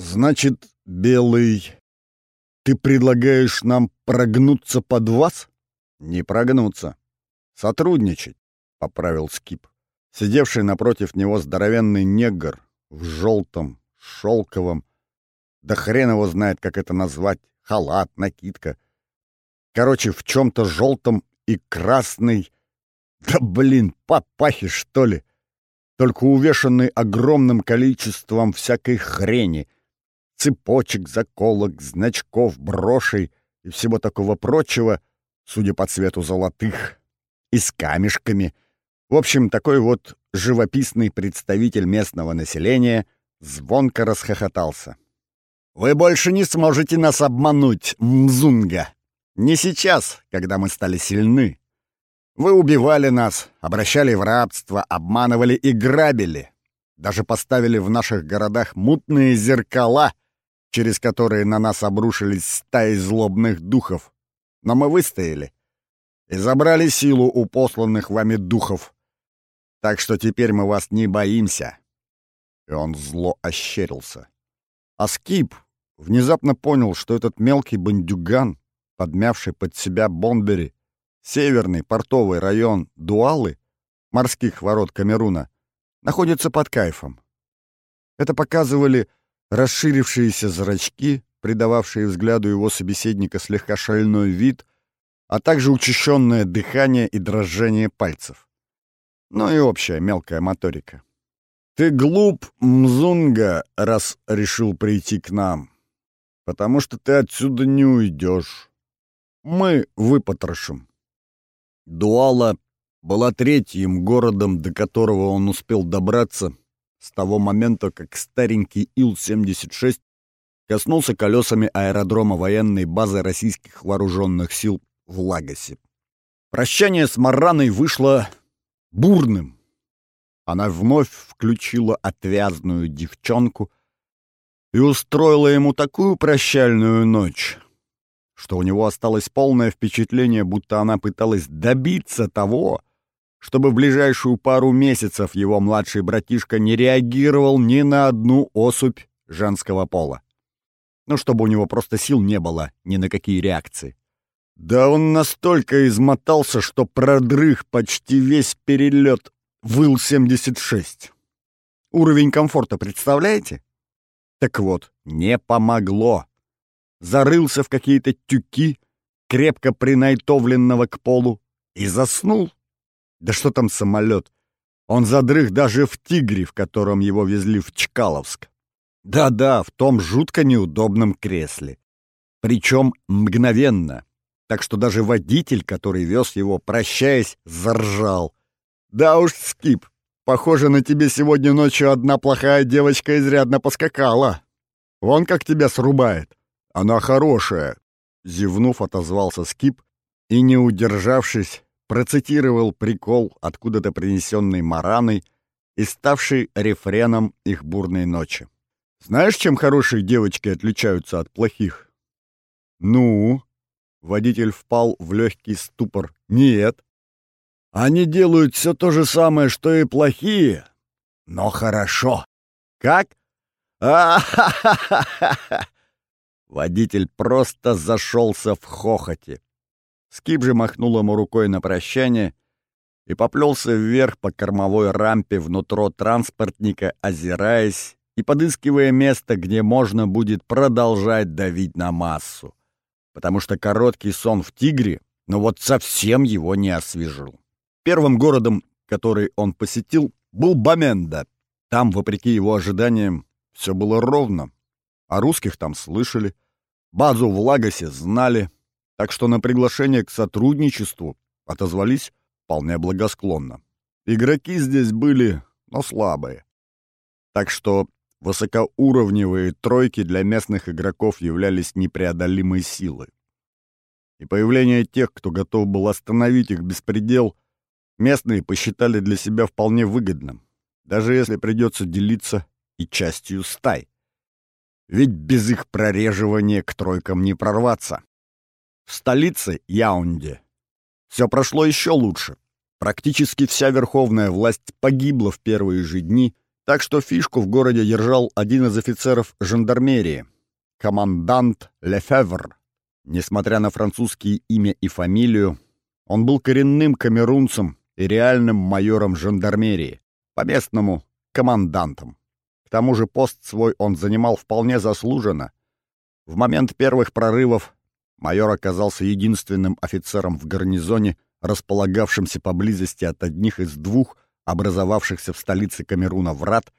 «Значит, Белый, ты предлагаешь нам прогнуться под вас?» «Не прогнуться. Сотрудничать», — поправил Скип. Сидевший напротив него здоровенный негр в желтом, шелковом, да хрен его знает, как это назвать, халат, накидка. Короче, в чем-то желтом и красный, да блин, папахи, что ли, только увешанный огромным количеством всякой хрени — цепочек, заколок, значков, брошей и всего такого прочего, судя по цвету золотых, и с камешками. В общем, такой вот живописный представитель местного населения звонко расхохотался. «Вы больше не сможете нас обмануть, Мзунга! Не сейчас, когда мы стали сильны. Вы убивали нас, обращали в рабство, обманывали и грабили. Даже поставили в наших городах мутные зеркала — через которые на нас обрушились стаи злобных духов. Но мы выстояли и забрали силу у посланных вами духов. Так что теперь мы вас не боимся. И он зло ощерился. А Скип внезапно понял, что этот мелкий бандюган, подмявший под себя Бонбери, северный портовый район Дуалы, морских ворот Камеруна, находится под кайфом. Это показывали расширившиеся зрачки, придававшие взгляду его собеседника слегка шальной вид, а также учащенное дыхание и дрожание пальцев. Ну и общая мелкая моторика. «Ты глуп, Мзунга, раз решил прийти к нам, потому что ты отсюда не уйдешь. Мы выпотрошим». Дуала была третьим городом, до которого он успел добраться с того момента, как старенький Ил-76 коснулся колесами аэродрома военной базы российских вооруженных сил в Лагосе. Прощание с Мараной вышло бурным. Она вновь включила отвязную девчонку и устроила ему такую прощальную ночь, что у него осталось полное впечатление, будто она пыталась добиться того, чтобы в ближайшую пару месяцев его младший братишка не реагировал ни на одну особь женского пола. Ну, чтобы у него просто сил не было ни на какие реакции. Да он настолько измотался, что продрых почти весь перелет в Ил-76. Уровень комфорта представляете? Так вот, не помогло. Зарылся в какие-то тюки, крепко принайтовленного к полу, и заснул. Да что там самолет? Он задрых даже в «Тигре», в котором его везли в Чкаловск. Да-да, в том жутко неудобном кресле. Причем мгновенно. Так что даже водитель, который вез его, прощаясь, заржал. «Да уж, Скип, похоже, на тебе сегодня ночью одна плохая девочка изрядно поскакала. Вон как тебя срубает. Она хорошая», — зевнув, отозвался Скип и, не удержавшись, процитировал прикол, откуда-то принесенный Мараной и ставший рефреном их бурной ночи. «Знаешь, чем хорошие девочки отличаются от плохих?» «Ну?» — водитель впал в легкий ступор. «Нет. Они делают все то же самое, что и плохие, но хорошо. Как? а Водитель просто зашелся в хохоте. Скип же махнул ему рукой на прощание и поплелся вверх по кормовой рампе внутрь транспортника, озираясь и подыскивая место, где можно будет продолжать давить на массу. Потому что короткий сон в «Тигре» ну вот совсем его не освежил. Первым городом, который он посетил, был Баменда. Там, вопреки его ожиданиям, все было ровно. О русских там слышали, базу в Лагосе знали — так что на приглашение к сотрудничеству отозвались вполне благосклонно. Игроки здесь были, но слабые. Так что высокоуровневые тройки для местных игроков являлись непреодолимой силой. И появление тех, кто готов был остановить их беспредел, местные посчитали для себя вполне выгодным, даже если придется делиться и частью стай. Ведь без их прореживания к тройкам не прорваться. В столице Яунде все прошло еще лучше. Практически вся верховная власть погибла в первые же дни, Так что фишку в городе держал один из офицеров жандармерии, командант Лефевр. Несмотря на французские имя и фамилию, он был коренным камерунцем и реальным майором жандармерии, по-местному командантом. К тому же пост свой он занимал вполне заслуженно. В момент первых прорывов майор оказался единственным офицером в гарнизоне, располагавшимся поблизости от одних из двух образовавшихся в столице Камеруна врат,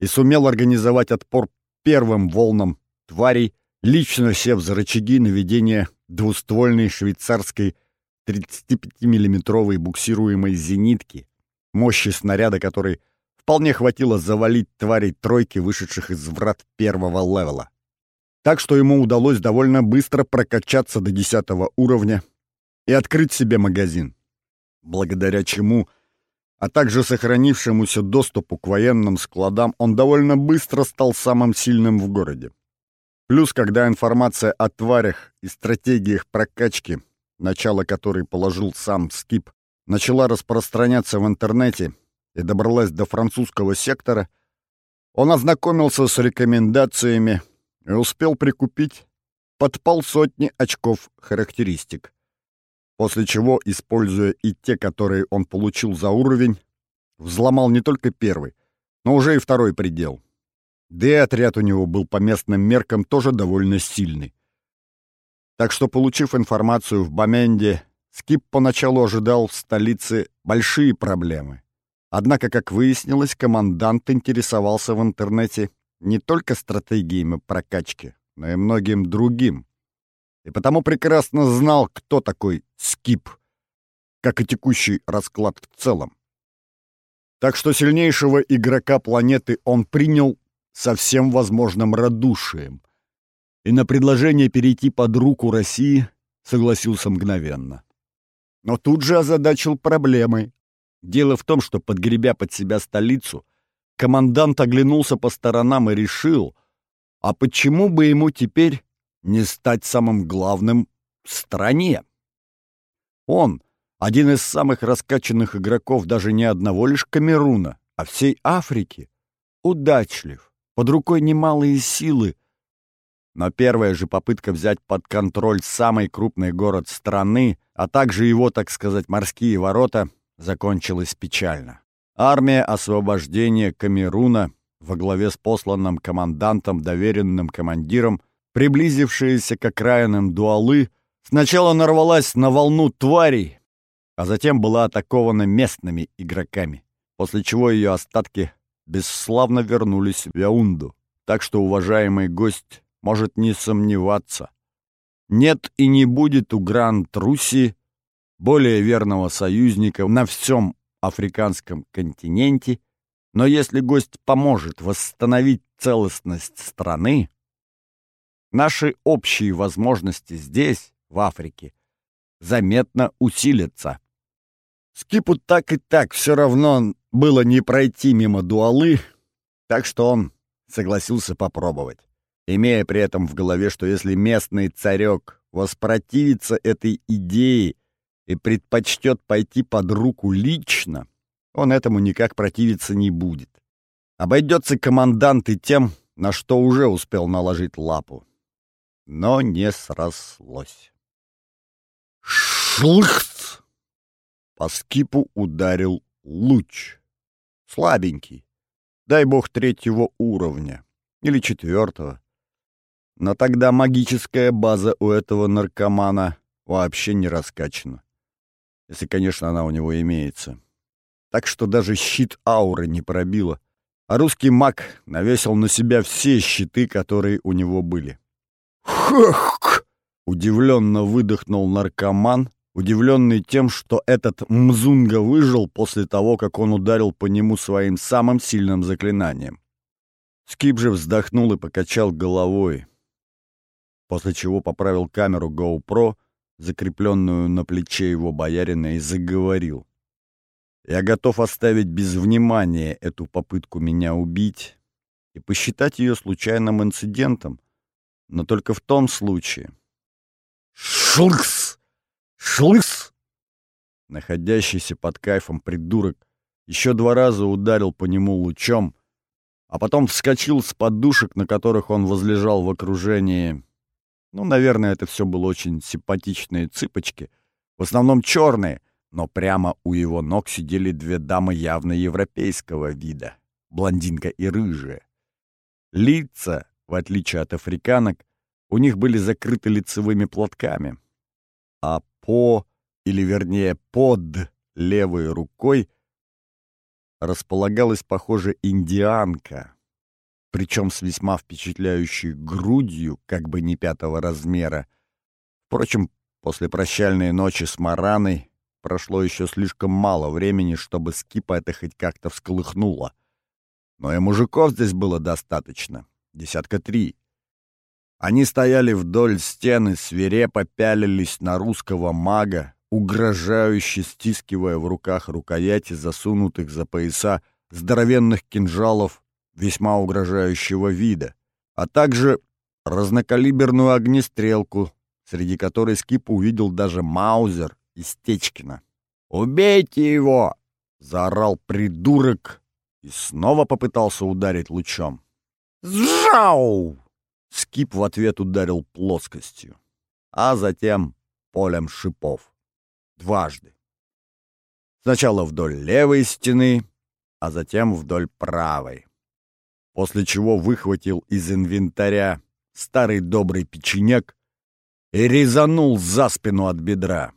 и сумел организовать отпор первым волнам тварей, лично сев за рычаги наведения двуствольной швейцарской 35-миллиметровой буксируемой зенитки, мощи снаряда которой вполне хватило завалить тварей тройки, вышедших из врат первого левела. Так что ему удалось довольно быстро прокачаться до десятого уровня и открыть себе магазин, благодаря чему — а также сохранившемуся доступу к военным складам, он довольно быстро стал самым сильным в городе. Плюс, когда информация о тварях и стратегиях прокачки, начало которой положил сам Скип, начала распространяться в интернете и добралась до французского сектора, он ознакомился с рекомендациями и успел прикупить под полсотни очков характеристик после чего, используя и те, которые он получил за уровень, взломал не только первый, но уже и второй предел. Да и отряд у него был по местным меркам тоже довольно сильный. Так что, получив информацию в Баменде, Скип поначалу ожидал в столице большие проблемы. Однако, как выяснилось, командант интересовался в интернете не только стратегиями прокачки, но и многим другим и потому прекрасно знал, кто такой Скип, как и текущий расклад в целом. Так что сильнейшего игрока планеты он принял со всем возможным радушием, и на предложение перейти под руку России согласился мгновенно. Но тут же озадачил проблемой. Дело в том, что, подгребя под себя столицу, командант оглянулся по сторонам и решил, а почему бы ему теперь не стать самым главным в стране. Он, один из самых раскачанных игроков даже не одного лишь Камеруна, а всей Африки, удачлив, под рукой немалые силы. Но первая же попытка взять под контроль самый крупный город страны, а также его, так сказать, морские ворота, закончилась печально. Армия освобождения Камеруна во главе с посланным командантом, доверенным командиром, приблизившаяся к окраинам дуалы, сначала нарвалась на волну тварей, а затем была атакована местными игроками, после чего ее остатки бесславно вернулись в Яунду. Так что уважаемый гость может не сомневаться. Нет и не будет у Гранд-Руси более верного союзника на всем африканском континенте, но если гость поможет восстановить целостность страны, наши общие возможности здесь, в Африке, заметно усилятся. Скипу так и так все равно было не пройти мимо дуалы, так что он согласился попробовать, имея при этом в голове, что если местный царек воспротивится этой идее и предпочтет пойти под руку лично, он этому никак противиться не будет. Обойдется командант и тем, на что уже успел наложить лапу но не срослось. Шлыхц! По скипу ударил луч. Слабенький. Дай бог третьего уровня. Или четвертого. Но тогда магическая база у этого наркомана вообще не раскачана. Если, конечно, она у него имеется. Так что даже щит ауры не пробило. А русский маг навесил на себя все щиты, которые у него были. «Хах!» — удивленно выдохнул наркоман, удивленный тем, что этот Мзунга выжил после того, как он ударил по нему своим самым сильным заклинанием. Скип же вздохнул и покачал головой, после чего поправил камеру GoPro, закрепленную на плече его боярина, и заговорил. «Я готов оставить без внимания эту попытку меня убить и посчитать ее случайным инцидентом, но только в том случае. Шлыкс! Шлыкс! Находящийся под кайфом придурок еще два раза ударил по нему лучом, а потом вскочил с подушек, на которых он возлежал в окружении. Ну, наверное, это все было очень симпатичные цыпочки, в основном черные, но прямо у его ног сидели две дамы явно европейского вида, блондинка и рыжая. Лица, в отличие от африканок, у них были закрыты лицевыми платками, а по, или вернее под левой рукой располагалась, похоже, индианка, причем с весьма впечатляющей грудью, как бы не пятого размера. Впрочем, после прощальной ночи с Мараной прошло еще слишком мало времени, чтобы скипа это хоть как-то всколыхнуло. Но и мужиков здесь было достаточно. Десятка три. Они стояли вдоль стены, свирепо пялились на русского мага, угрожающе стискивая в руках рукояти засунутых за пояса здоровенных кинжалов весьма угрожающего вида, а также разнокалиберную огнестрелку, среди которой Скип увидел даже Маузер и Стечкина. «Убейте его!» — заорал придурок и снова попытался ударить лучом. «Сжау!» Скип в ответ ударил плоскостью, а затем полем шипов. Дважды. Сначала вдоль левой стены, а затем вдоль правой. После чего выхватил из инвентаря старый добрый печенек и резанул за спину от бедра.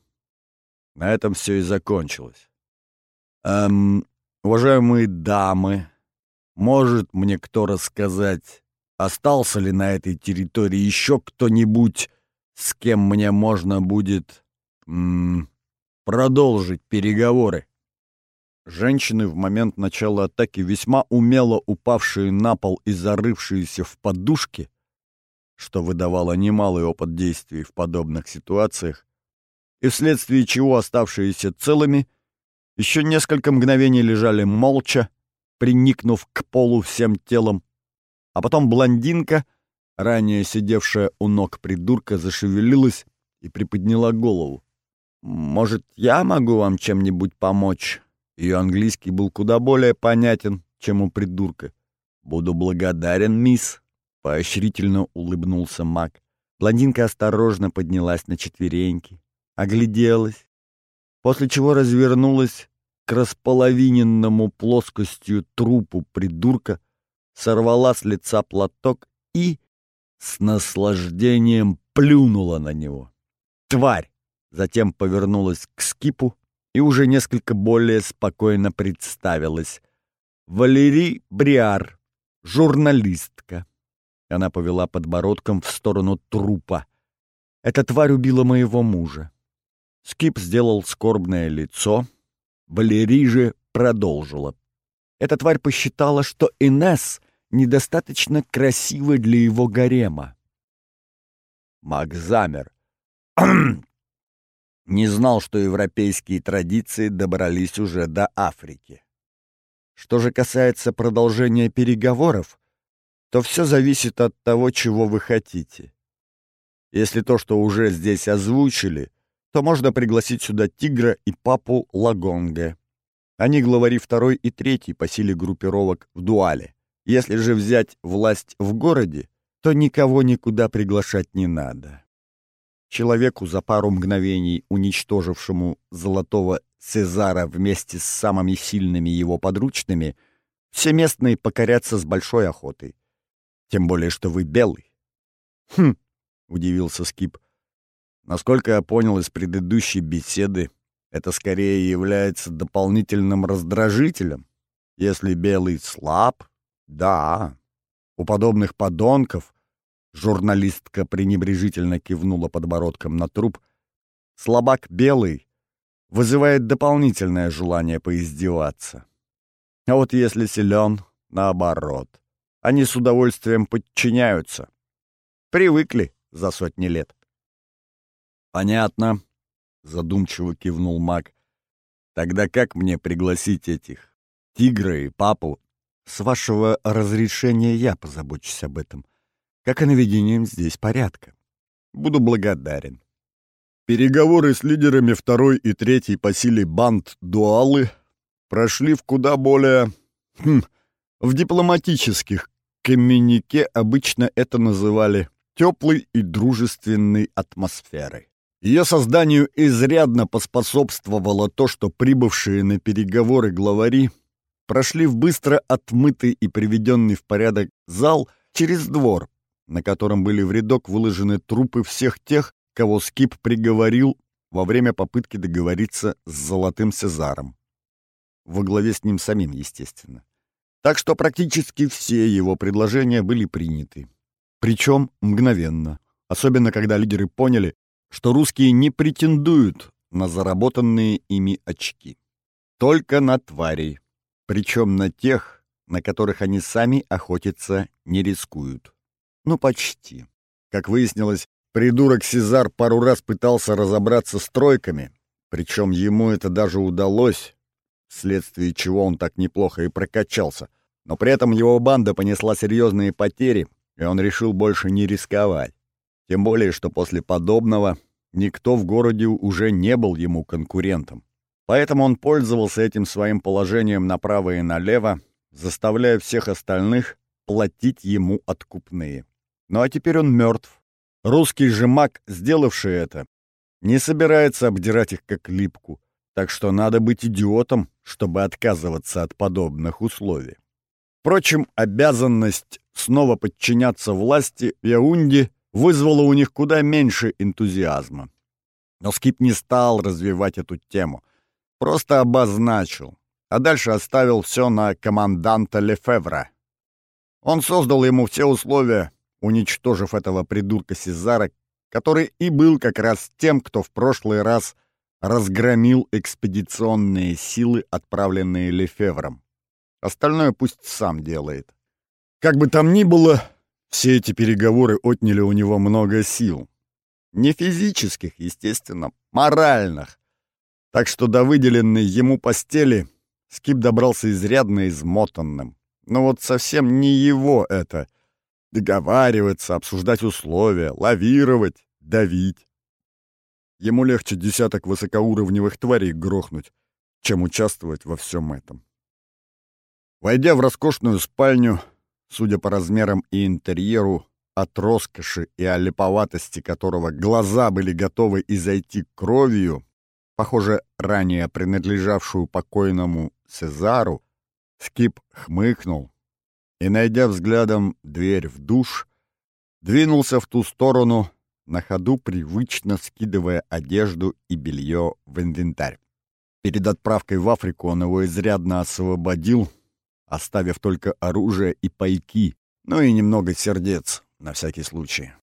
На этом все и закончилось. Эм, уважаемые дамы, может мне кто рассказать, остался ли на этой территории еще кто-нибудь, с кем мне можно будет м продолжить переговоры? Женщины в момент начала атаки, весьма умело упавшие на пол и зарывшиеся в подушки, что выдавало немалый опыт действий в подобных ситуациях, и вследствие чего оставшиеся целыми еще несколько мгновений лежали молча, приникнув к полу всем телом, а потом блондинка, ранее сидевшая у ног придурка, зашевелилась и приподняла голову. «Может, я могу вам чем-нибудь помочь?» Ее английский был куда более понятен, чем у придурка. «Буду благодарен, мисс», — поощрительно улыбнулся маг. Блондинка осторожно поднялась на четвереньки, огляделась, после чего развернулась к располовиненному плоскостью трупу придурка, сорвала с лица платок и с наслаждением плюнула на него. «Тварь!» Затем повернулась к скипу и уже несколько более спокойно представилась. «Валерий Бриар, журналистка». Она повела подбородком в сторону трупа. «Эта тварь убила моего мужа». Скип сделал скорбное лицо. Валерий же продолжила. Эта тварь посчитала, что Инесс недостаточно красива для его гарема. Маг замер. Не знал, что европейские традиции добрались уже до Африки. Что же касается продолжения переговоров, то все зависит от того, чего вы хотите. Если то, что уже здесь озвучили, то можно пригласить сюда Тигра и папу Лагонге. Они главари второй и третий по силе группировок в дуале. Если же взять власть в городе, то никого никуда приглашать не надо. Человеку, за пару мгновений уничтожившему золотого Цезара вместе с самыми сильными его подручными, все местные покорятся с большой охотой. Тем более, что вы белый. «Хм!» — удивился Скип. «Насколько я понял из предыдущей беседы, это скорее является дополнительным раздражителем. Если белый слаб, да. У подобных подонков Журналистка пренебрежительно кивнула подбородком на труп. Слабак белый вызывает дополнительное желание поиздеваться. А вот если силен, наоборот. Они с удовольствием подчиняются. Привыкли за сотни лет. «Понятно», — задумчиво кивнул маг. «Тогда как мне пригласить этих? Тигра и папу?» «С вашего разрешения я позабочусь об этом», как и наведением здесь порядка. Буду благодарен. Переговоры с лидерами второй и третьей по силе банд Дуалы прошли в куда более хм, В дипломатических коммюнике обычно это называли теплой и дружественной атмосферой. Ее созданию изрядно поспособствовало то, что прибывшие на переговоры главари прошли в быстро отмытый и приведенный в порядок зал через двор, на котором были в рядок выложены трупы всех тех, кого Скип приговорил во время попытки договориться с Золотым Сезаром. Во главе с ним самим, естественно. Так что практически все его предложения были приняты. Причем мгновенно. Особенно, когда лидеры поняли, что русские не претендуют на заработанные ими очки. Только на тварей. Причем на тех, на которых они сами охотиться не рискуют. Ну, почти. Как выяснилось, придурок Сезар пару раз пытался разобраться с тройками, причем ему это даже удалось, вследствие чего он так неплохо и прокачался. Но при этом его банда понесла серьезные потери, и он решил больше не рисковать. Тем более, что после подобного никто в городе уже не был ему конкурентом. Поэтому он пользовался этим своим положением направо и налево, заставляя всех остальных платить ему откупные. Ну а теперь он мертв. Русский же маг, сделавший это, не собирается обдирать их как липку, так что надо быть идиотом, чтобы отказываться от подобных условий. Впрочем, обязанность снова подчиняться власти в Яунде вызвала у них куда меньше энтузиазма. Но Скип не стал развивать эту тему, просто обозначил, а дальше оставил все на команданта Лефевра. Он создал ему все условия, уничтожив этого придурка Сезара, который и был как раз тем, кто в прошлый раз разгромил экспедиционные силы, отправленные Лефевром. Остальное пусть сам делает. Как бы там ни было, все эти переговоры отняли у него много сил. Не физических, естественно, моральных. Так что до выделенной ему постели Скип добрался изрядно измотанным. Но вот совсем не его это. Договариваться, обсуждать условия, лавировать, давить. Ему легче десяток высокоуровневых тварей грохнуть, чем участвовать во всем этом. Войдя в роскошную спальню, судя по размерам и интерьеру, от роскоши и олиповатости которого глаза были готовы изойти кровью, похоже, ранее принадлежавшую покойному Сезару, Скип хмыкнул и, найдя взглядом дверь в душ, двинулся в ту сторону, на ходу привычно скидывая одежду и белье в инвентарь. Перед отправкой в Африку он его изрядно освободил, оставив только оружие и пайки, ну и немного сердец, на всякий случай.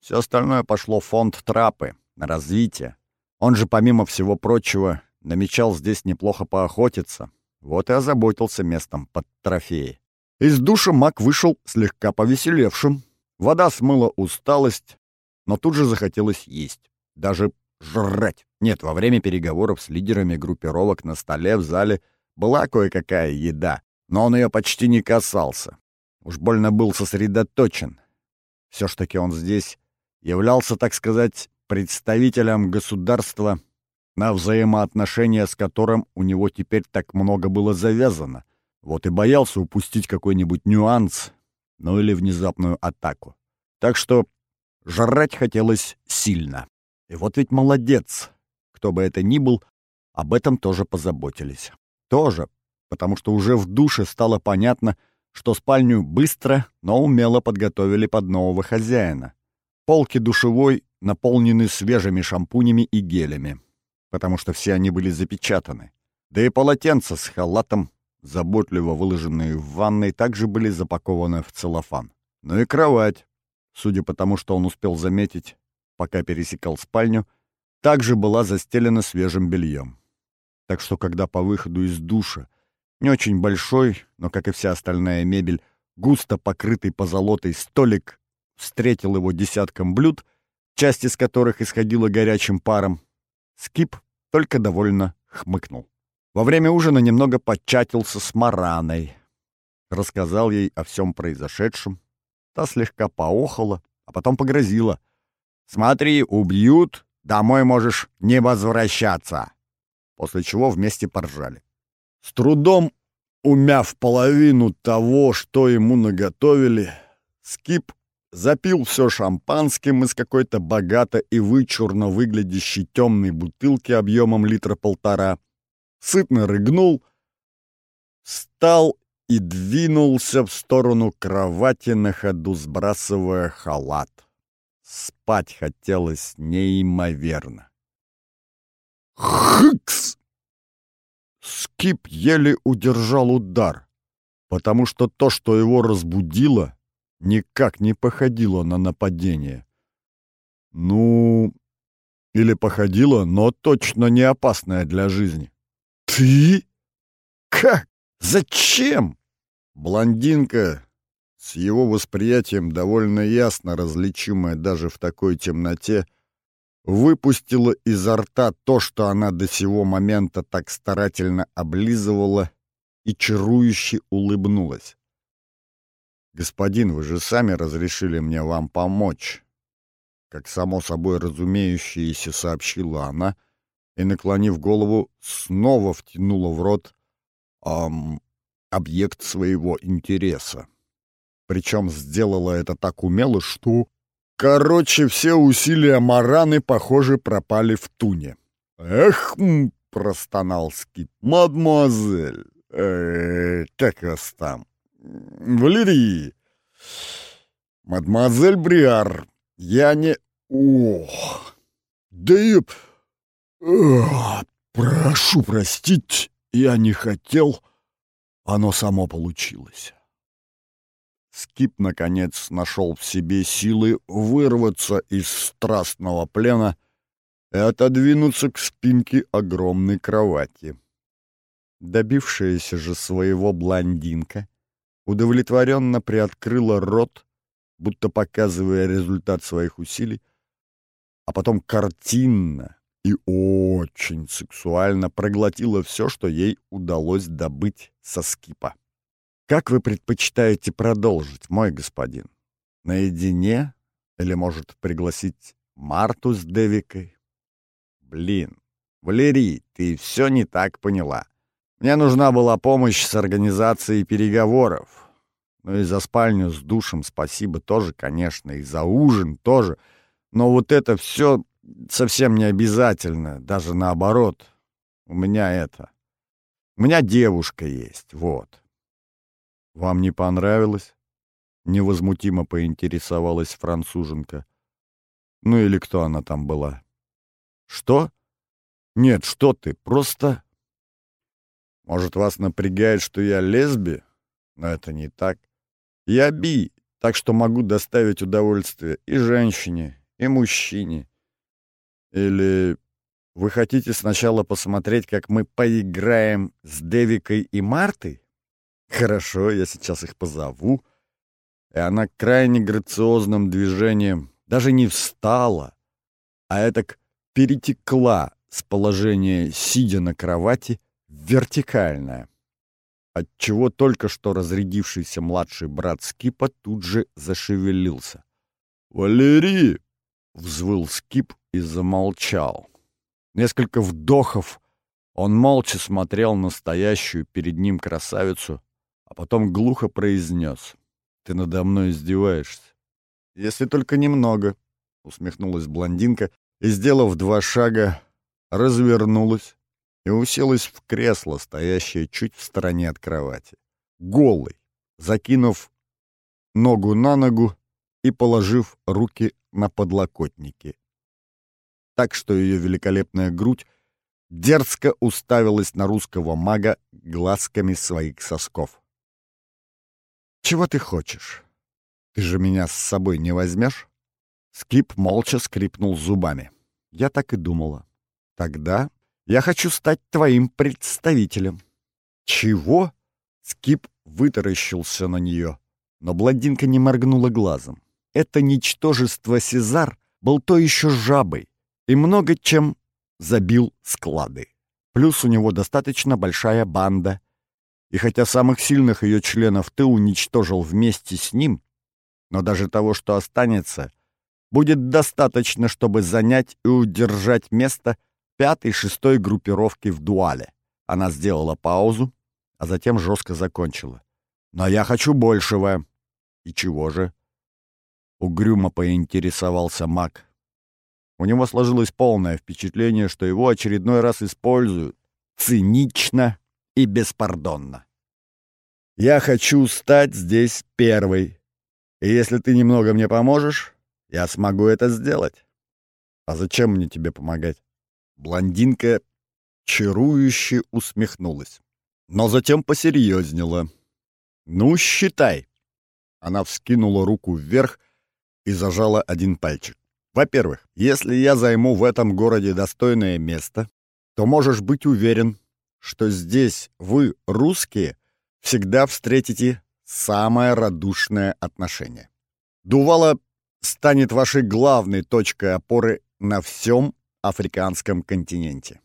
Все остальное пошло в фонд трапы, на развитие. Он же, помимо всего прочего, намечал здесь неплохо поохотиться, вот и озаботился местом под трофеи. Из душа маг вышел слегка повеселевшим. Вода смыла усталость, но тут же захотелось есть. Даже жрать. Нет, во время переговоров с лидерами группировок на столе в зале была кое-какая еда но он ее почти не касался. Уж больно был сосредоточен. Все ж таки он здесь являлся, так сказать, представителем государства, на взаимоотношения с которым у него теперь так много было завязано. Вот и боялся упустить какой-нибудь нюанс, ну или внезапную атаку. Так что жрать хотелось сильно. И вот ведь молодец. Кто бы это ни был, об этом тоже позаботились. Тоже потому что уже в душе стало понятно, что спальню быстро, но умело подготовили под нового хозяина. Полки душевой наполнены свежими шампунями и гелями, потому что все они были запечатаны. Да и полотенца с халатом, заботливо выложенные в ванной, также были запакованы в целлофан. Ну и кровать, судя по тому, что он успел заметить, пока пересекал спальню, также была застелена свежим бельем. Так что, когда по выходу из душа не очень большой, но, как и вся остальная мебель, густо покрытый позолотой столик встретил его десятком блюд, часть из которых исходила горячим паром. Скип только довольно хмыкнул. Во время ужина немного подчатился с Мараной. Рассказал ей о всем произошедшем. Та слегка поохала, а потом погрозила. «Смотри, убьют, домой можешь не возвращаться!» После чего вместе поржали. С трудом умяв половину того, что ему наготовили, Скип запил все шампанским из какой-то богато и вычурно выглядящей темной бутылки объемом литра полтора, сытно рыгнул, встал и двинулся в сторону кровати на ходу, сбрасывая халат. Спать хотелось неимоверно. Хыкс! Скип еле удержал удар, потому что то, что его разбудило, никак не походило на нападение. Ну, или походило, но точно не опасное для жизни. «Ты? Как? Зачем?» Блондинка, с его восприятием довольно ясно различимая даже в такой темноте, выпустила изо рта то, что она до сего момента так старательно облизывала, и чарующе улыбнулась. «Господин, вы же сами разрешили мне вам помочь», как само собой разумеющееся сообщила она и, наклонив голову, снова втянула в рот эм, объект своего интереса. Причем сделала это так умело, что Короче, все усилия Мараны, похоже, пропали в туне. «Эх!» — простонал Скип. «Мадемуазель! Э, как вас там? Валерий! Мадемуазель Бриар, я не... Ох! Да и... Прошу простить, я не хотел. Оно само получилось». Скип, наконец, нашел в себе силы вырваться из страстного плена и отодвинуться к спинке огромной кровати. Добившаяся же своего блондинка удовлетворенно приоткрыла рот, будто показывая результат своих усилий, а потом картинно и очень сексуально проглотила все, что ей удалось добыть со скипа. Как вы предпочитаете продолжить, мой господин? Наедине? Или, может, пригласить Марту с Девикой? Блин, Валерий, ты все не так поняла. Мне нужна была помощь с организацией переговоров. Ну и за спальню с душем спасибо тоже, конечно, и за ужин тоже. Но вот это все совсем не обязательно, даже наоборот. У меня это... У меня девушка есть, вот. «Вам не понравилось?» — невозмутимо поинтересовалась француженка. «Ну или кто она там была?» «Что? Нет, что ты, просто...» «Может, вас напрягает, что я лесби? Но это не так. Я би, так что могу доставить удовольствие и женщине, и мужчине. Или вы хотите сначала посмотреть, как мы поиграем с Девикой и Мартой?» Хорошо, я сейчас их позову. И она крайне грациозным движением даже не встала, а этак перетекла с положения сидя на кровати в вертикальное, отчего только что разрядившийся младший брат Скипа тут же зашевелился. «Валерий!» — взвыл Скип и замолчал. Несколько вдохов он молча смотрел на стоящую перед ним красавицу, а потом глухо произнес. «Ты надо мной издеваешься». «Если только немного», — усмехнулась блондинка и, сделав два шага, развернулась и уселась в кресло, стоящее чуть в стороне от кровати. Голой, закинув ногу на ногу и положив руки на подлокотники. Так что ее великолепная грудь дерзко уставилась на русского мага глазками своих сосков. «Чего ты хочешь? Ты же меня с собой не возьмешь?» Скип молча скрипнул зубами. «Я так и думала. Тогда я хочу стать твоим представителем». «Чего?» Скип вытаращился на нее, но блондинка не моргнула глазом. Это ничтожество Сезар был то еще жабой и много чем забил склады. Плюс у него достаточно большая банда и хотя самых сильных ее членов ты уничтожил вместе с ним, но даже того, что останется, будет достаточно, чтобы занять и удержать место пятой-шестой группировки в дуале. Она сделала паузу, а затем жестко закончила. «Но я хочу большего». «И чего же?» Угрюмо поинтересовался маг. У него сложилось полное впечатление, что его очередной раз используют. Цинично и беспардонно. «Я хочу стать здесь первой. И если ты немного мне поможешь, я смогу это сделать». «А зачем мне тебе помогать?» Блондинка чарующе усмехнулась, но затем посерьезнела. «Ну, считай!» Она вскинула руку вверх и зажала один пальчик. «Во-первых, если я займу в этом городе достойное место, то можешь быть уверен, что здесь вы, русские, всегда встретите самое радушное отношение. Дувала станет вашей главной точкой опоры на всем африканском континенте.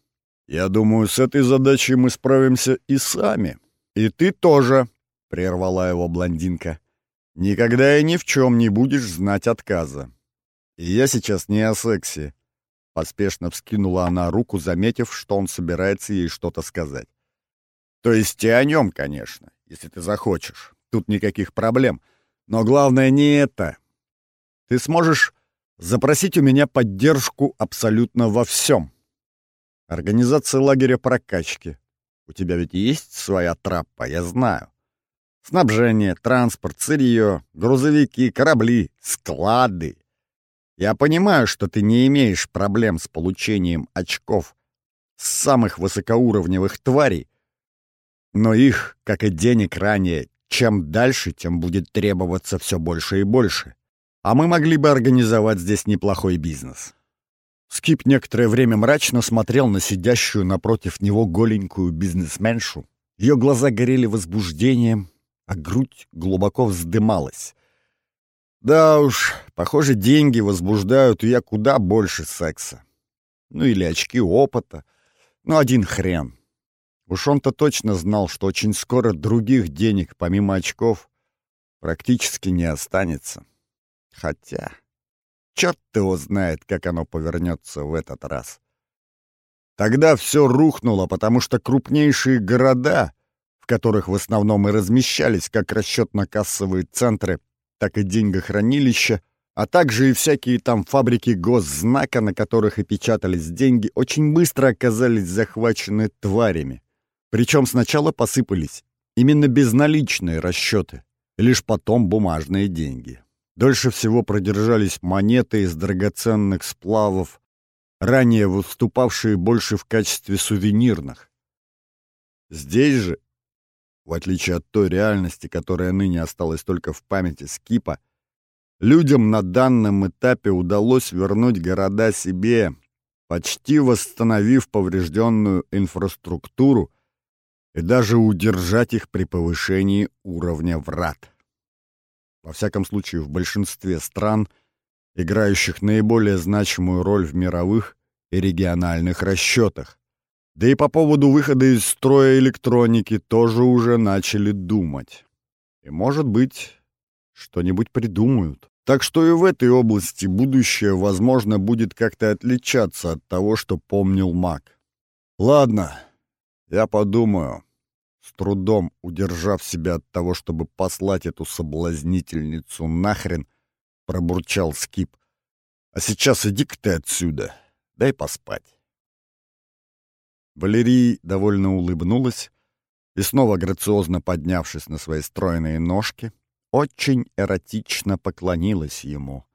Я думаю, с этой задачей мы справимся и сами. И ты тоже, — прервала его блондинка. Никогда и ни в чем не будешь знать отказа. И я сейчас не о сексе. Поспешно вскинула она руку, заметив, что он собирается ей что-то сказать. То есть и о нем, конечно, если ты захочешь. Тут никаких проблем. Но главное не это. Ты сможешь запросить у меня поддержку абсолютно во всем. Организация лагеря прокачки. У тебя ведь есть своя траппа, я знаю. Снабжение, транспорт, сырье, грузовики, корабли, склады. Я понимаю, что ты не имеешь проблем с получением очков с самых высокоуровневых тварей, но их, как и денег ранее, чем дальше, тем будет требоваться все больше и больше. А мы могли бы организовать здесь неплохой бизнес. Скип некоторое время мрачно смотрел на сидящую напротив него голенькую бизнесменшу. Ее глаза горели возбуждением, а грудь глубоко вздымалась. Да уж, похоже, деньги возбуждают ее куда больше секса. Ну или очки опыта. Ну один хрен. Уж он-то точно знал, что очень скоро других денег, помимо очков, практически не останется. Хотя, черт его знает, как оно повернется в этот раз. Тогда все рухнуло, потому что крупнейшие города, которых в основном и размещались как расчетно-кассовые центры, так и деньгохранилища, а также и всякие там фабрики госзнака, на которых и печатались деньги, очень быстро оказались захвачены тварями. Причем сначала посыпались именно безналичные расчеты, лишь потом бумажные деньги. Дольше всего продержались монеты из драгоценных сплавов, ранее выступавшие больше в качестве сувенирных. Здесь же, в отличие от той реальности, которая ныне осталась только в памяти Скипа, людям на данном этапе удалось вернуть города себе, почти восстановив поврежденную инфраструктуру и даже удержать их при повышении уровня врат. Во всяком случае, в большинстве стран, играющих наиболее значимую роль в мировых и региональных расчетах. Да и по поводу выхода из строя электроники тоже уже начали думать. И, может быть, что-нибудь придумают. Так что и в этой области будущее, возможно, будет как-то отличаться от того, что помнил маг. Ладно, я подумаю с трудом удержав себя от того, чтобы послать эту соблазнительницу нахрен, пробурчал Скип. «А сейчас иди-ка ты отсюда, дай поспать». Валерий довольно улыбнулась и, снова грациозно поднявшись на свои стройные ножки, очень эротично поклонилась ему,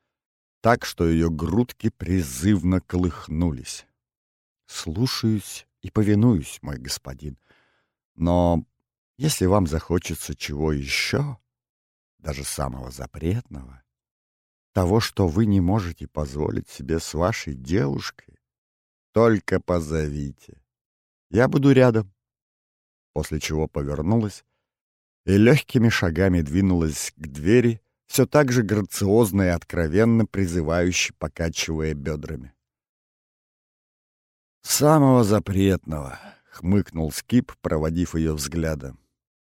так что ее грудки призывно колыхнулись. «Слушаюсь и повинуюсь, мой господин. Но если вам захочется чего еще, даже самого запретного, того, что вы не можете позволить себе с вашей девушкой, только позовите. Я буду рядом. После чего повернулась и легкими шагами двинулась к двери, все так же грациозно и откровенно призывающе покачивая бедрами. Самого запретного — хмыкнул Скип, проводив ее взглядом.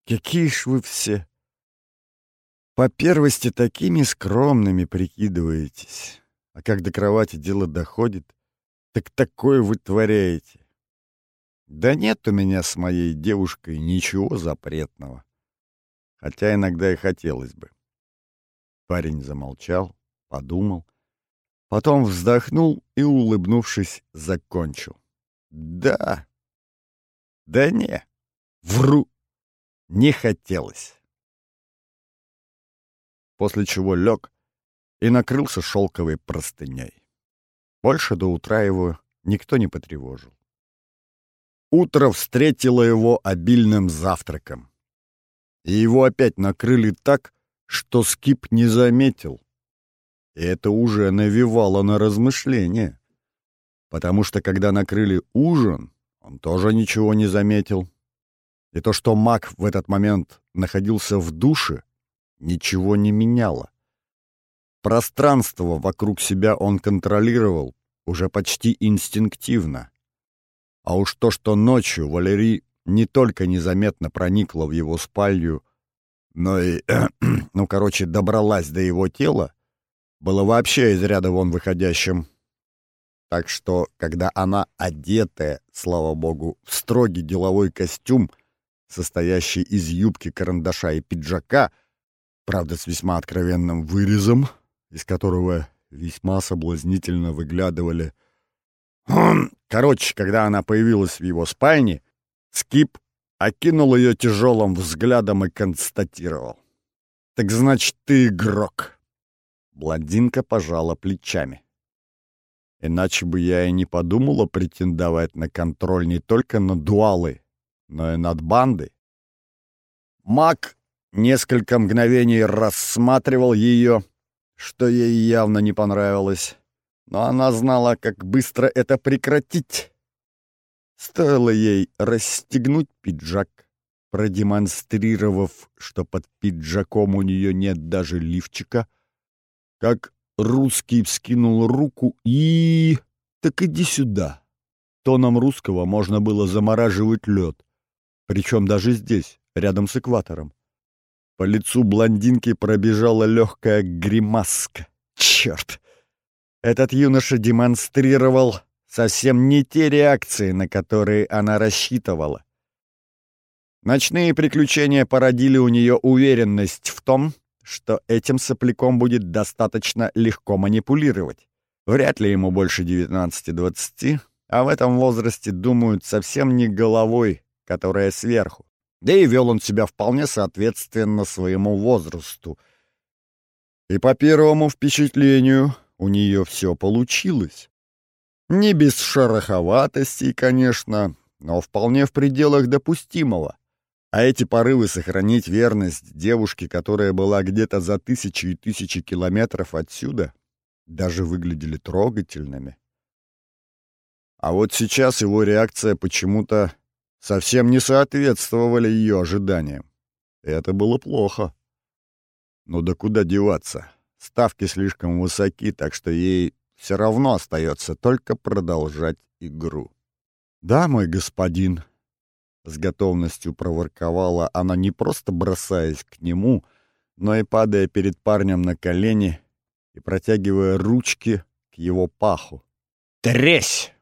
«Какие ж вы все! По первости такими скромными прикидываетесь, а как до кровати дело доходит, так такое вытворяете. Да нет у меня с моей девушкой ничего запретного. Хотя иногда и хотелось бы. Парень замолчал, подумал, потом вздохнул и, улыбнувшись, закончил. Да. Да не. Вру. Не хотелось. После чего лег и накрылся шелковой простыней. Больше до утра его никто не потревожил. Утро встретило его обильным завтраком. И его опять накрыли так, что Скип не заметил. И это уже навевало на размышления. Потому что, когда накрыли ужин, он тоже ничего не заметил. И то, что маг в этот момент находился в душе, ничего не меняло. Пространство вокруг себя он контролировал уже почти инстинктивно. А уж то, что ночью Валерий не только незаметно проникла в его спальню, но и, ну, короче, добралась до его тела, было вообще из ряда вон выходящим. Так что, когда она одетая, слава богу, в строгий деловой костюм, состоящий из юбки, карандаша и пиджака, правда, с весьма откровенным вырезом, из которого весьма соблазнительно выглядывали... Короче, когда она появилась в его спальне, Скип окинул ее тяжелым взглядом и констатировал. «Так значит, ты игрок!» Блондинка пожала плечами. Иначе бы я и не подумала претендовать на контроль не только над дуалы, но и над бандой. Мак несколько мгновений рассматривал ее, что ей явно не понравилось, но она знала, как быстро это прекратить. Стоило ей расстегнуть пиджак, продемонстрировав, что под пиджаком у нее нет даже лифчика, как русский вскинул руку и... Так иди сюда. Тоном русского можно было замораживать лед. Причем даже здесь, рядом с экватором. По лицу блондинки пробежала легкая гримаска. Черт! Этот юноша демонстрировал совсем не те реакции, на которые она рассчитывала. Ночные приключения породили у нее уверенность в том, что этим сопляком будет достаточно легко манипулировать. Вряд ли ему больше 19-20, а в этом возрасте думают совсем не головой, которая сверху. Да и вел он себя вполне соответственно своему возрасту. И по первому впечатлению у нее все получилось. Не без шероховатостей, конечно, но вполне в пределах допустимого. А эти порывы сохранить верность девушке, которая была где-то за тысячи и тысячи километров отсюда, даже выглядели трогательными. А вот сейчас его реакция почему-то совсем не соответствовали ее ожиданиям. Это было плохо. Ну да куда деваться? Ставки слишком высоки, так что ей все равно остается только продолжать игру. «Да, мой господин», — с готовностью проворковала она, не просто бросаясь к нему, но и падая перед парнем на колени и протягивая ручки к его паху. «Тресь!»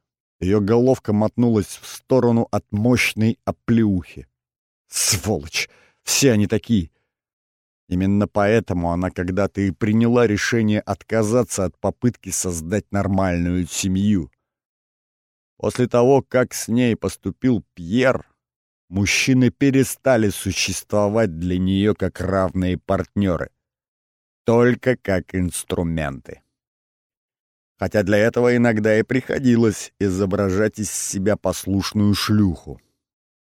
Ее головка мотнулась в сторону от мощной оплеухи. «Сволочь! Все они такие! Именно поэтому она когда-то и приняла решение отказаться от попытки создать нормальную семью. После того, как с ней поступил Пьер, мужчины перестали существовать для нее как равные партнеры, только как инструменты. Хотя для этого иногда и приходилось изображать из себя послушную шлюху.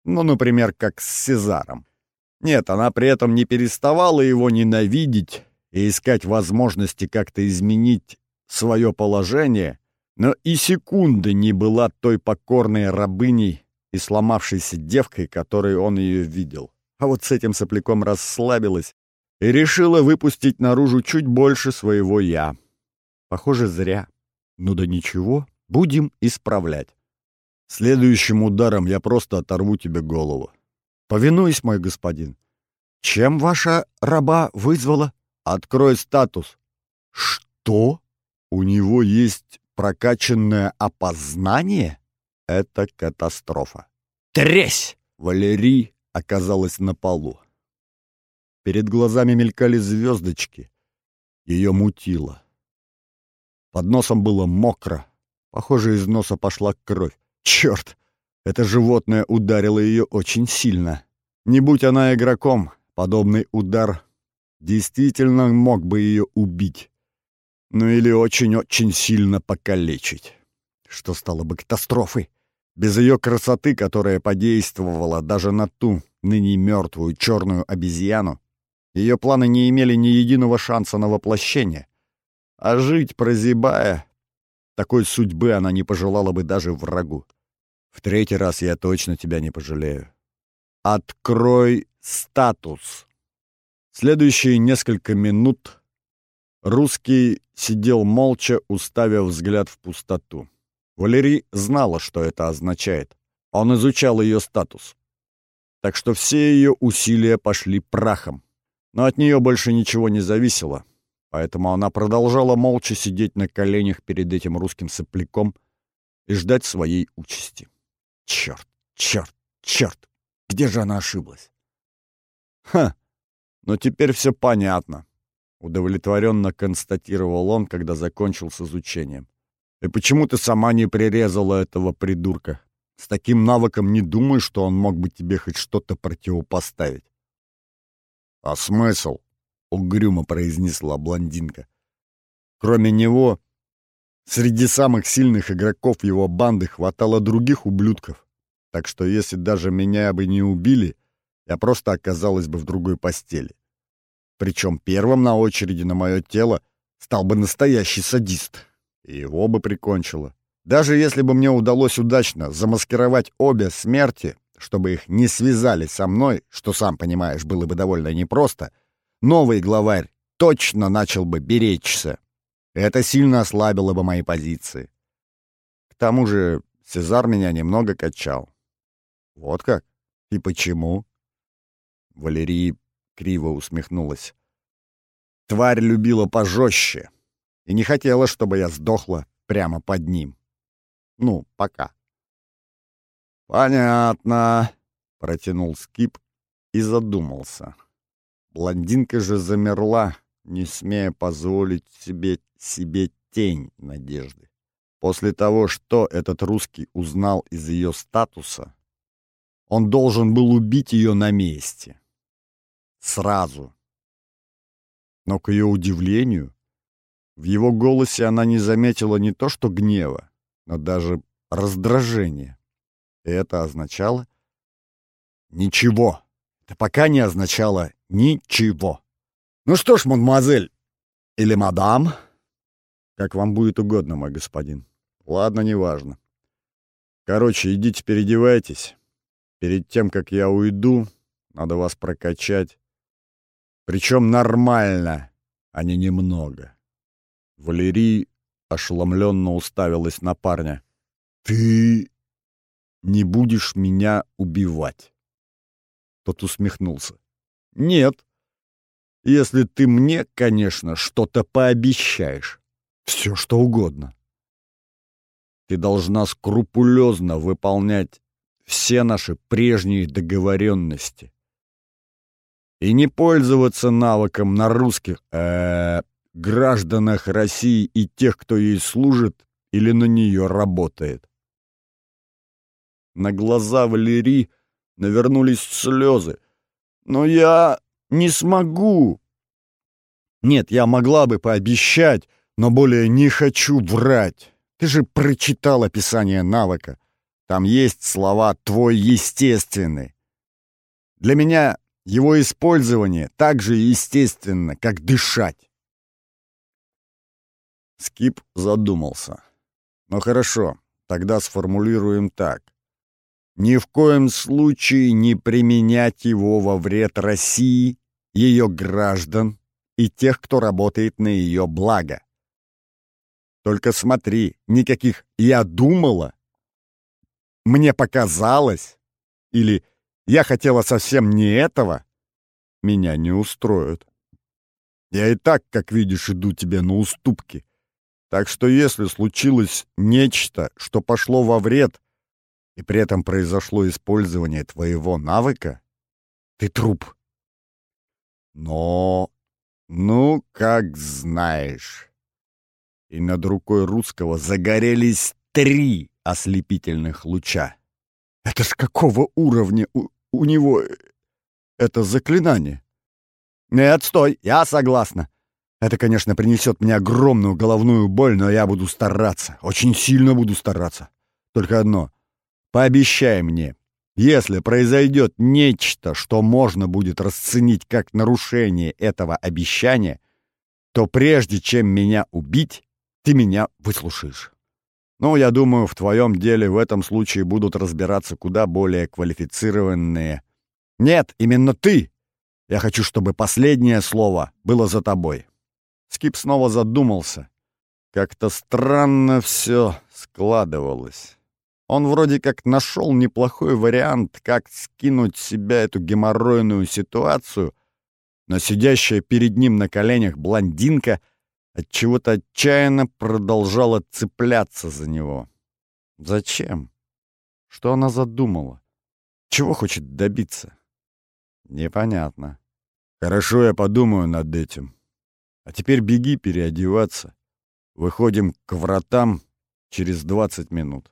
Ну, например, как с Сезаром. Нет, она при этом не переставала его ненавидеть и искать возможности как-то изменить свое положение, но и секунды не была той покорной рабыней и сломавшейся девкой, которой он ее видел. А вот с этим сопляком расслабилась и решила выпустить наружу чуть больше своего «я». Похоже, зря. Ну да ничего, будем исправлять. Следующим ударом я просто оторву тебе голову. «Повинуюсь, мой господин». «Чем ваша раба вызвала?» «Открой статус». «Что? У него есть прокачанное опознание?» «Это катастрофа. Тресь!» Валерий оказалась на полу. Перед глазами мелькали звездочки. Ее мутило. Под носом было мокро. Похоже, из носа пошла кровь. Черт! Это животное ударило ее очень сильно. Не будь она игроком, подобный удар действительно мог бы ее убить. Ну или очень-очень сильно покалечить. Что стало бы катастрофой. Без ее красоты, которая подействовала даже на ту, ныне мертвую черную обезьяну, ее планы не имели ни единого шанса на воплощение. А жить, прозябая, такой судьбы она не пожелала бы даже врагу. В третий раз я точно тебя не пожалею. Открой статус. Следующие несколько минут русский сидел молча, уставив взгляд в пустоту. Валерий знала, что это означает. Он изучал ее статус. Так что все ее усилия пошли прахом. Но от нее больше ничего не зависело, поэтому она продолжала молча сидеть на коленях перед этим русским сопляком и ждать своей участи. Черт, черт, черт! Где же она ошиблась? Ха! Но теперь все понятно, удовлетворенно констатировал он, когда закончил с изучением. И почему ты сама не прирезала этого придурка? С таким навыком не думаю, что он мог бы тебе хоть что-то противопоставить. «А смысл?» — угрюмо произнесла блондинка. Кроме него, среди самых сильных игроков его банды хватало других ублюдков, так что если даже меня бы не убили, я просто оказалась бы в другой постели. Причем первым на очереди на мое тело стал бы настоящий садист, и его бы прикончило. Даже если бы мне удалось удачно замаскировать обе смерти, чтобы их не связали со мной, что, сам понимаешь, было бы довольно непросто, новый главарь точно начал бы беречься. Это сильно ослабило бы мои позиции. К тому же Сезар меня немного качал. Вот как? И почему? Валерий криво усмехнулась. Тварь любила пожестче и не хотела, чтобы я сдохла прямо под ним. Ну, пока. «Понятно», — протянул Скип и задумался. Блондинка же замерла, не смея позволить себе себе тень надежды. После того, что этот русский узнал из ее статуса, он должен был убить ее на месте. Сразу. Но, к ее удивлению, в его голосе она не заметила не то что гнева, но даже раздражения. Это означало ничего. Это пока не означало ничего. Ну что ж, мадемуазель, или мадам, как вам будет угодно, мой господин. Ладно, неважно. Короче, идите переодевайтесь. Перед тем, как я уйду, надо вас прокачать. Причем нормально, а не немного. Валерий ошеломленно уставилась на парня. «Ты не будешь меня убивать?» Тот усмехнулся. «Нет. Если ты мне, конечно, что-то пообещаешь. Все, что угодно. Ты должна скрупулезно выполнять все наши прежние договоренности и не пользоваться навыком на русских э, гражданах России и тех, кто ей служит или на нее работает. На глаза Валерии навернулись слезы. «Но я не смогу!» «Нет, я могла бы пообещать, но более не хочу врать. Ты же прочитал описание навыка. Там есть слова «твой естественный». Для меня его использование так же естественно, как дышать. Скип задумался. Ну хорошо, тогда сформулируем так. Ни в коем случае не применять его во вред России, ее граждан и тех, кто работает на ее благо. Только смотри, никаких «я думала», «мне показалось» или «я хотела совсем не этого» меня не устроят. Я и так, как видишь, иду тебе на уступки. Так что если случилось нечто, что пошло во вред, и при этом произошло использование твоего навыка, ты труп. Но... ну, как знаешь. И над рукой русского загорелись три ослепительных луча. Это ж какого уровня у, у него это заклинание? Нет, стой, я согласна. Это, конечно, принесет мне огромную головную боль, но я буду стараться, очень сильно буду стараться. Только одно. Пообещай мне, если произойдет нечто, что можно будет расценить как нарушение этого обещания, то прежде чем меня убить, ты меня выслушаешь. Ну, я думаю, в твоем деле в этом случае будут разбираться куда более квалифицированные. Нет, именно ты! Я хочу, чтобы последнее слово было за тобой. Скип снова задумался. Как-то странно все складывалось. Он вроде как нашел неплохой вариант, как скинуть с себя эту геморройную ситуацию, но сидящая перед ним на коленях блондинка от чего то отчаянно продолжала цепляться за него. Зачем? Что она задумала? Чего хочет добиться? Непонятно. Хорошо, я подумаю над этим. А теперь беги переодеваться. Выходим к вратам через 20 минут.